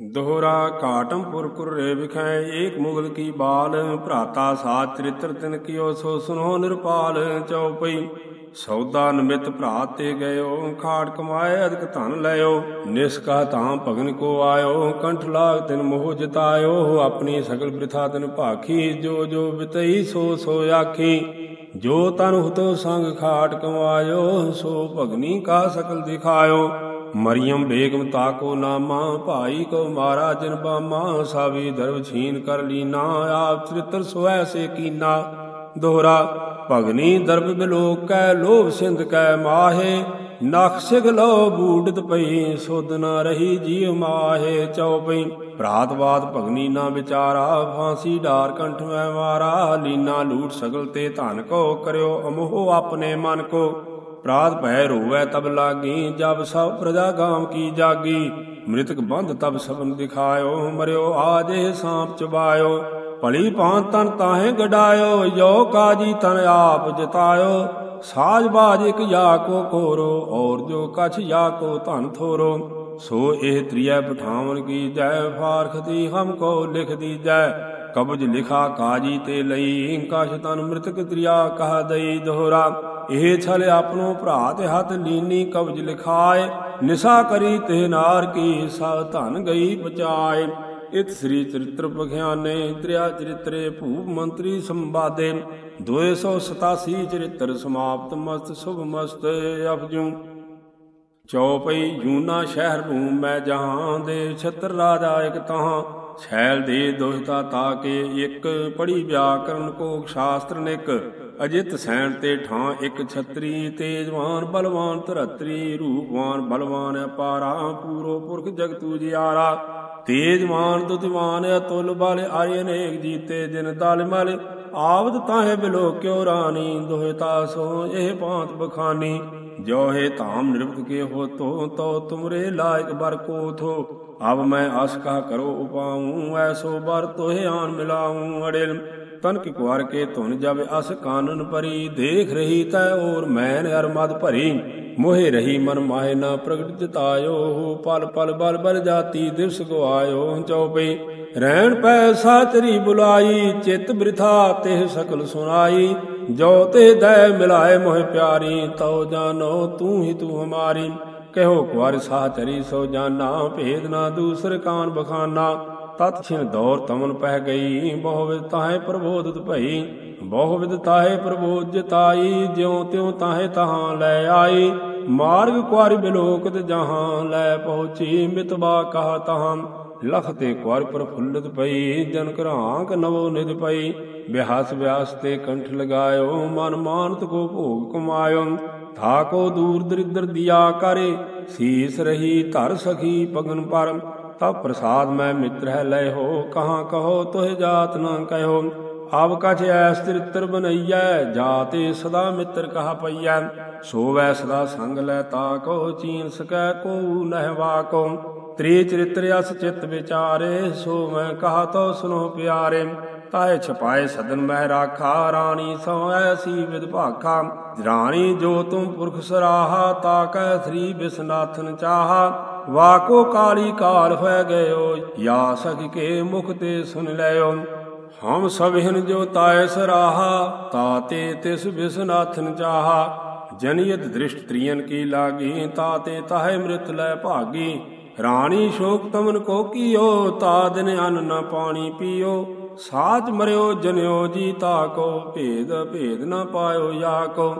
ਦੋਹਰਾ ਘਾਟਮਪੁਰ ਕੁਰੇ ਵਿਖੈ, ਏਕ ਮੁਗਲ ਕੀ ਬਾਲ, ਭਰਾਤਾ ਸਾਤ ਚਰਿਤ੍ਰ ਤਿਨ ਕੀਓ, ਸੋ ਸੁਨੋ ਨਿਰਪਾਲ ਚਉਪਈ। ਸੌਦਾ ਨਿਮਿਤ ਭਰਾ ਤੇ ਗਇਓ, ਖਾੜ ਕਮਾਏ ਅਦਕ ਧਨ ਲਿਓ ਨਿਸਕਾ ਤਾਂ ਭਗਨ ਕੋ ਆਇਓ, ਕੰਠ ਲਾਗ ਤਿਨ ਮੋਹ ਜਿਤਾਇਓ। ਆਪਣੀ ਸਗਲ ਬ੍ਰਿਥਾ ਤਿਨ ਭਾਖੀ, ਜੋ ਜੋ ਬਿਤਈ, ਸੋ ਸੋ ਆਖੀ। ਜੋ ਤਨ ਹੁਤੋ ਸੰਗ ਖਾਟ ਕਮਾਇਓ, ਸੋ ਭਗਨੀ ਕਾ ਸਕਲ ਦਿਖਾਇਓ। ਮਰੀਮ ਬੇਗਮ ਤਾਕੋ ਨਾਮਾ, ਭਾਈ ਕੋ ਮਾਰਾ ਜਨ ਬਾਮਾ ਸਾਵੀ ਦਰਵ ਛੀਨ ਕਰ ਲੀਨਾ, ਆਪ ਚਰਿਤਰ ਸੋਐ ਸੇ ਕੀਨਾ। ਦੋਹਰਾ, ਭਗਨੀ ਦਰਬ ਬਿਲੋਕ ਲੋਭ ਸਿੰਧ ਕੈ ਮਾਹੇ, ਨਖ ਸਿਗ ਲੋ ਬੂਡਤ ਪਈ, ਸੁਧ ਨਾ ਰਹੀ ਜੀਵ ਮਾਹੇ ਚਉਪਈ ਭਰਾਤਵਾਦ ਭਗਨੀ ਨਾ ਵਿਚਾਰਾ, ਫਾਂਸੀ ਢਾਰ ਕੰਠ ਮੈਂ ਮਾਰਾ, ਲੀਨਾ ਲੂਟ ਸਗਲ ਤੇ ਧਨ ਕੋ ਕਰਿਓ, ਅਮੋਹ ਆਪਣੇ ਮਨ ਕੋ। ਪ੍ਰਾਤ ਭੈ ਰੋਵੈ ਤਬ ਲਾਗੀ, ਜਬ ਸਭ ਪ੍ਰਜਾ ਗਾਮ ਕੀ ਜਾਗੀ। ਮ੍ਰਿਤਕ ਬੰਧ ਤਬ ਸਭਨ ਦਿਖਾਇਓ, ਮਰਿਓ ਆਜੇ ਸਾਂਪ ਚਬਾਇਓ। ਭਲੀ ਭਾਂ ਤਨ ਤਾਹੇ ਗਡਾਇਓ ਜੋ ਕਾਜੀ ਤਨ ਆਪ ਜਿਤਾਇਓ। ਸਾਜ ਬਾਜ ਇਕ ਯਾ ਕੋ ਕੋਰੋ ਔਰ ਜੋ ਕਛ ਯਾ ਕੋ ਧਨ ਥੋਰੋ। ਸੋ ਇਹ ਤ੍ਰਿਆ ਪਠਾਵਨ ਕੀ ਜੈ, ਫਾਰਖਤੀ ਹਮ ਕੋ ਲਿਖ ਦੀਜੈ। ਕਬਜ ਲਿਖਾ ਕਾਜੀ ਤੇ ਲਈ, ਕਛ ਤਨ ਮ੍ਰਿਤਕ ਤ੍ਰਿਆ ਕਹ ਦਈ ਦੋਹਰਾ। ਇਹ ਛਲ ਆਪਣੋ ਭਰਾ ਤੇ ਹੱਥ ਲੀਨੀ ਕਬਜ ਲਿਖਾਏ। ਨਿਸਾ ਕਰੀ ਤੇ ਨਾਰ ਕੀ ਸਭ ਧਨ ਗਈ ਬਚਾਏ। ਇਤ ਸ੍ਰੀ ਚਰਿਤ੍ਰ ਪਖਿਆਨੇ ਤ੍ਰਿਆ ਚਰਿਤਰੇ ਭੂਪ ਮੰਤਰੀ ਸੰਵਾਦੇ। 287 ਚਰਿਤ੍ਰ ਸਮਾਪਤ ਮਸਤ, ਸੁਭ ਮਸਤ ਅਪਜੂ ਚੌਪਈ ਜੂਨਾ ਸ਼ਹਿਰ ਭੂਮ ਮੈਂ ਜਹਾਂ ਦੇ ਛਤਰ ਰਾਜਾ ਇਕ ਤਹਾਂ। ਛੈਲ ਦੇ ਦੋਹਿਤਾ ਤਾ ਕੇ ਇੱਕ ਪੜੀ ਵਿਆਕਰਨ ਕੋ ਸ਼ਾਸਤਰ ਨਿਕ। ਅਜਿਤ ਸੈਣ ਤੇ ਠਾਂ ਇੱਕ ਛਤਰੀ ਤੇਜਵਾਨ ਬਲਵਾਨ, ਧਰਤਰੀ ਰੂਪਵਾਨ ਬਲਵਾਨ ਅਪਾਰਾ ਪੂਰੋ ਪੁਰਖ ਜਗਤੂ ਜਿਆਰਾ ਤੇਜਵਾਨ ਦੁਤਵਾਨ ਅਤੁਲ ਬਲ, ਆਏ ਅਨੇਕ ਜੀਤੇ ਜਿਨ ਦਲ ਮਲ। ਆਵਦ ਤਾਹੇ ਬਿਲੋ ਕਿਉ ਰਾਣੀ ਦੋਹਿਤਾ ਸੋ ਇਹ ਭਾਂਤ ਬਖਾਨੀ। ਜੋ ਹੈ ਧਾਮ ਨਿਰਭਤ ਕੇ ਹੋ ਤੋ ਤੋ ਤੁਮਰੇ ਲਾਇਕ ਬਰ ਕੋ ਥੋ ਅਬ ਮੈਂ ਆਸ ਕਾ ਕਰੋ ਉਪਾਉ, ਐਸੋ ਬਰ ਤੋਹਿ ਆਨ ਮਿਲਾਉ, ਅੜਿਲ। ਤਨਕ ਕੀ ਕੁਾਰ ਕੇ ਧੁਨ ਜਾਵੇ, ਅਸ ਕਾਨਨ ਪਰੀ, ਦੇਖ ਰਹੀ ਤੈ ਔਰ ਮੈਨ ਅਰਮਦ ਭਰੀ। ਮੋਹਿ ਰਹੀ ਮਨ ਮਾਹੇ ਨਾ ਪ੍ਰਗਟ ਜਿਤਾਇਓ, ਪਲ ਪਲ ਬਲ ਬਲ ਜਾਤੀ ਦਿਵਸ ਗਵਾਇਓ ਚਉਪਈ ਰਹਿਣ ਪੈ ਸਾਤਰੀ ਬੁਲਾਈ, ਚਿਤ ਬ੍ਰਿਥਾ ਤੇ ਸਕਲ ਸੁਨਾਈ ਜੋ ਤੇ ਦੈ ਮਿਲਾਏ ਮੋਹਿ ਪਿਆਰੀ, ਤਉ ਜਾਨੋ ਤੂੰ ਹੀ ਤੂੰ ਹਮਾਰੀ। ਕਹਿਓ ਕੁਾਰ ਸਾਚਰੀ, ਸੋ ਜਾਨਾ, ਭੇਦ ਨਾ ਦੂਸਰ ਕਾਨ ਬਖਾਨਾ। ਤਤ ਛਿਨ ਦੌਰ ਤਮਨ ਪਹਿ ਗਈ। ਬਹੁ ਵਿਦ ਤਾਹੇ ਪ੍ਰਬੋਧਿਤ ਭਈ, ਬਹੁ ਵਿਦ ਤਾਹੇ ਪ੍ਰਬੋਧ ਜਤਾਈ, ਜਿਉ ਤਿਉ ਤਾਹੇ ਤਹਾਂ ਲੈ ਆਈ। ਮਾਰਗ ਕੁਾਰ ਬਿਲੋਕਤ ਜਹਾਂ ਲੈ ਪਹੁੰਚੀ ਮਿਤਬਾ ਕਹਾ ਤਹਾਂ, ਲਖ ਤੇ ਕੁਾਰ ਪ੍ਰਫੁੱਲਤ ਪਈ ਜਨ ਘਰਾਂਕ ਨਵੋ ਨਿਧ ਪਈ। ਬਿਹਾਸ ਵਿਆਸ ਤੇ ਕੰਠ ਲਗਾਇਓ, ਮਨ ਮਾਨਤ ਕੋ ਭੋਗ ਕਮਾਇਓ। ਥਾਕੋ ਦੂਰ ਦਰਿਦਰ ਦਿਆ ਕਰੇ, ਸੀਸ ਰਹੀ ਧਰ ਸਖੀ ਪਗਨ ਪਰ ਤਬ ਪ੍ਰਸਾਦ ਮੈਂ ਮਿੱਤਰ ਹੈ, ਲੈ ਹੋ, ਕਹਾਂ ਕਹੋ, ਤੋਹਿ ਜਾਤ ਨਾ ਕਹਿਓ। ਆਬ ਕਛ ਐਸ ਤ੍ਰਿਤਰ ਬਨਈਐ ਜਾਤੇ ਸਦਾ ਮਿੱਤਰ ਕਹਾ ਪਈਐ। ਸੋਵੈ ਸਦਾ ਸੰਗ ਲੈ, ਤਾ ਕੋ ਚੀਨ ਸਕੈ, ਕੋ ਨਹਿਵਾ ਕੋ ਤ੍ਰੀ ਚਰਿਤ੍ਰ ਅਸ ਚਿਤ ਵਿਚਾਰੇ, ਸੋ ਮੈਂ ਕਹਾ ਤੋ ਸੁਨੋ ਪਿਆਰੇ। ਤਾਏ ਛਪਾਏ ਸਦਨ ਮਹਿ ਰਾਖਾ, ਰਾਣੀ ਸੋ ਐਸੀ ਵਿਦਭਾਖਾ ਰਾਣੀ ਜੋ ਤੁਮ ਪੁਰਖ ਸਰਾਹਾ, ਤਾ ਕੈ ਸ੍ਰੀ ਬਿਸਨਾਥਨ ਚਾਹਾ। ਵਾਕੋ ਕਾਲੀ ਕਾਲ ਹੋਇ ਗਇਓ, ਯਾ ਸਖ ਕੇ ਮੁਖ ਤੇ ਸੁਨ ਲਿਓ। ਹਮ ਸਭਿਨ ਜੋ ਤਾਏ ਸਰਾਹਾ ਤਾਤੇ ਤਿਸ ਬਿਸਨਾਥਨ ਚਾਹਾ। ਜਨਿਯਤ ਦ੍ਰਿਸ਼ਟ ਤ੍ਰਿਯਨ ਕੀ ਲਾਗੀ ਤਾਤੇ ਤਾਹੇ ਮ੍ਰਿਤ ਲੈ ਭਾਗੀ। ਰਾਣੀ ਸ਼ੋਕ ਤਮਨ ਕੋ ਕੀਓ, ਤਾ ਦਿਨ ਅੰਨ ਨ ਪਾਣੀ ਪੀਓ। ਸਾਚ ਮਰਿਓ ਜਨਿਓ ਜੀ ਤਾ ਕੋ, ਭੇਦ ਭੇਦ ਨ ਪਾਇਓ ਯਾ ਕੋ।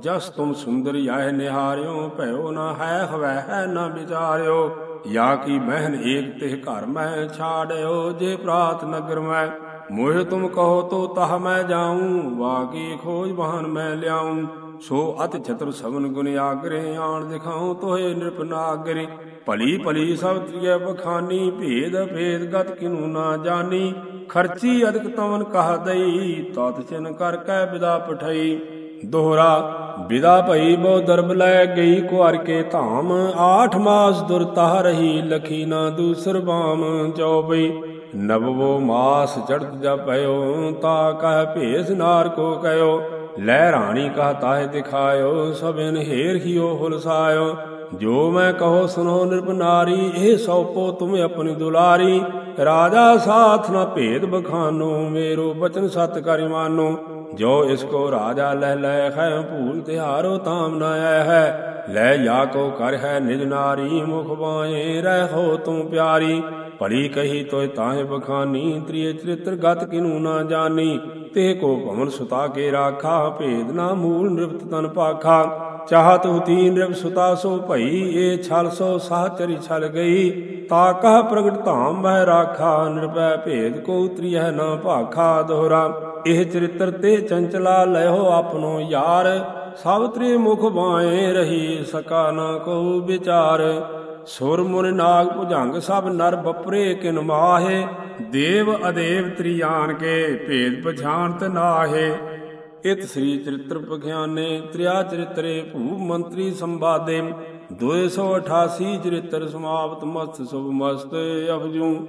ਜਸ ਤੁਮ ਸੁੰਦਰ ਯਾਹ ਨਿਹਾਰਿਓ, ਭਇਓ ਨਾ ਹੈ, ਹਵੈ ਹੈ ਨਾ ਵਿਚਾਰਿਓ। ਯਾ ਕੀ ਮਹਿਨ ਏਕ ਤਿਹ ਘਰ ਮੈਂ ਛਾੜਿਓ, ਜੇ ਪ੍ਰਾਤ ਨਗਰ ਮੈਂ। ਮੋਹ ਤੁਮ ਕਹੋ ਤੋ ਤਹ ਮੈਂ ਜਾਉਂ ਵਾਕੀ ਖੋਜ ਬਹਨ ਮੈਂ ਲਿਆਉਂ ਸੋ ਅਤ ਛਤਰ ਸਵਨ ਗੁਣ ਆਗਰੇ, ਆਣ ਦਿਖਾਉ ਤੋਏ ਨਿਰਪਨਾਗਰੇ ਭਲੀ ਭਲੀ ਸਭ ਤ੍ਰਿਯ ਬਖਾਨੀ, ਭੇਦ ਭੇਦ ਗਤ ਕਿਨੂ ਨਾ ਜਾਣੀ ਖਰਚੀ ਅਦਕ ਤਵਨ ਕਹ ਦਈ, ਤਤ ਚਿਨ ਕਰ ਕੈ ਵਿਦਾ ਪਠਈ। ਦੋਹਰਾ ਵਿਦਾ ਭਈ ਬੋ ਦਰਬ ਲੈ ਗਈ ਕੁਾਰ ਕੇ ਧਾਮ। ਆਠ ਮਾਸ ਦੁਰਤਾ ਰਹੀ ਲਖੀ ਨਾ ਦੂਸਰ ਬਾਮ। ਚਉਪਈ ਨਵਵੋ ਮਾਸ ਚੜਤ ਜਪਇਓ ਤਾ ਕਹ ਭੇਸ ਨਾਰ ਕੋ ਕਹਿਓ ਲੈ ਰਾਣੀ ਕਹ ਤਾਹ ਦਿਖਾਇਓ, ਸਭਿਨ ਹੇਰ ਹੀਓ ਹੁਲਸਾਇਓ ਜੋ ਮੈਂ ਕਹੋ ਸੁਨੋ ਨਿਰਭਨਾਰੀ ਇਹ ਸੌਪੋ ਤੁਮ ਆਪਣੀ ਦੁਲਾਰੀ। ਰਾਜਾ ਸਾਥ ਨਾ ਭੇਦ ਬਖਾਨੋ, ਮੇਰੋ ਬਚਨ ਸਤ ਕਰਿ ਮਾਨੋ ਜੋ ਇਸ ਕੋ ਰਾਜਾ ਲਹਿ ਲੈ ਹੈ, ਭੂਲ ਤਿਹਾਰੋ ਤਾਮ ਨਾ ਆਇ ਹੈ। ਲੈ ਜਾ ਕੋ ਕਰ ਹੈ ਨਿਜ ਨਾਰੀ, ਮੁਖ ਬਾਏ ਰਹਿ ਹੋ ਤੂੰ ਪਿਆਰੀ। ਭਲੀ ਕਹੀ ਤੋਇ ਤਾਹੇ ਬਖਾਨੀ ਤ੍ਰਿਏ ਚਰਿਤ੍ਰ ਗਤ ਕਿਨੂ ਨਾ ਜਾਣੀ ਤੇ ਕੋ ਭਵਨ ਸੁਤਾ ਕੇ ਰਾਖਾ, ਭੇਦ ਨਾ ਮੂਲ ਨਿਰਪਤ ਤਨ ਪਾਖਾ। ਚਾਹਤ ਹੁਤੀ ਨਿਰਭ ਸੁਤਾ ਸੋ ਭਈ, ਏ ਛਲ ਸੋ ਸਾਚਰੀ ਛਲ ਗਈ। ਤਾ ਕਹ ਪ੍ਰਗਟ ਧਾਮ ਮਹਿ ਰਾਖਾ, ਨਿਰਭੈ ਭੇਦ ਕੋ ਉਤਰੀਐ ਨਾ ਭਾਖਾ ਦੋਹਰਾ। ਇਹ ਚਰਿਤ੍ਰ ਤੇ ਚੰਚਲਾ ਲੈਹੋ ਆਪਣੋ ਯਾਰ ਸਭ ਤ੍ਰੀ ਮੁਖ ਬਾਏ ਰਹੀ ਸਕਾ ਨਾ ਕੋ ਵਿਚਾਰ। ਸੁਰ ਮੁਨ ਨਾਗ ਭੁਜੰਗ ਸਭ ਨਰ ਬਪਰੇ ਕਿਨ ਮਾਹੇ, ਦੇਵ ਅਦੇਵ ਤ੍ਰਿਆਨ ਕੇ ਭੇਦ ਪਛਾਨਤ ਨਾਹੇ। ਇਤ ਸ੍ਰੀ ਚਰਿਤ੍ਰ ਪਖਿਆਨੇ, ਤ੍ਰਿਆ ਚਰਿਤਰੇ ਭੂ ਮੰਤਰੀ ਸੰਵਾਦੇ। 288 ਚਰਿਤ੍ਰ ਸਮਾਪਤ ਮਸਤ ਸੁਭ ਮਸਤ ਅਫਜੂ